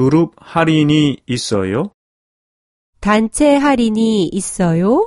그룹 할인이 있어요? 단체 할인이 있어요?